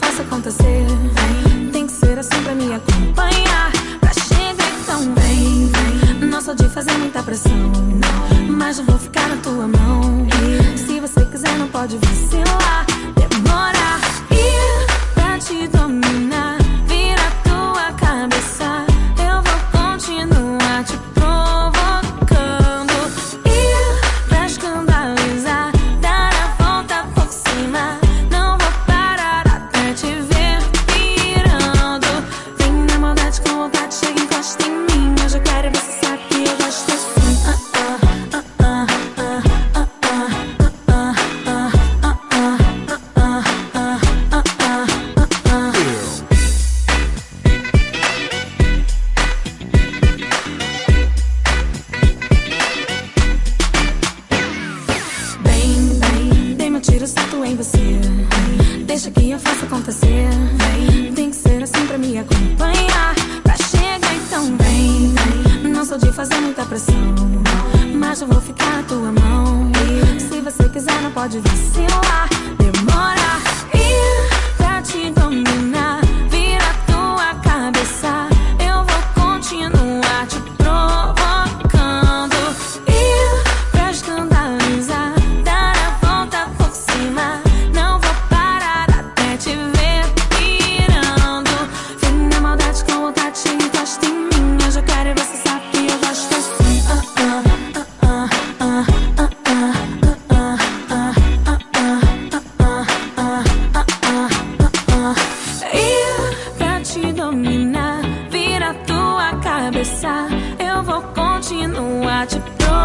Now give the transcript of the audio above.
Faça acontecer. Tem que ser assim pra me acompanhar. Pra chegar então vem, vem. Não sou de fazer muita pressão. Mas eu vou ficar na tua mão. Se você quiser, não pode vacilar. Deixa que eu faça acontecer. Tem que ser assim pra me acompanhar. Pra chegar então, vem. Não sou de fazer muita pressão. Mas eu vou ficar na tua mão. Se você quiser, não pode vacilar. Eu vou continuar te protegendo.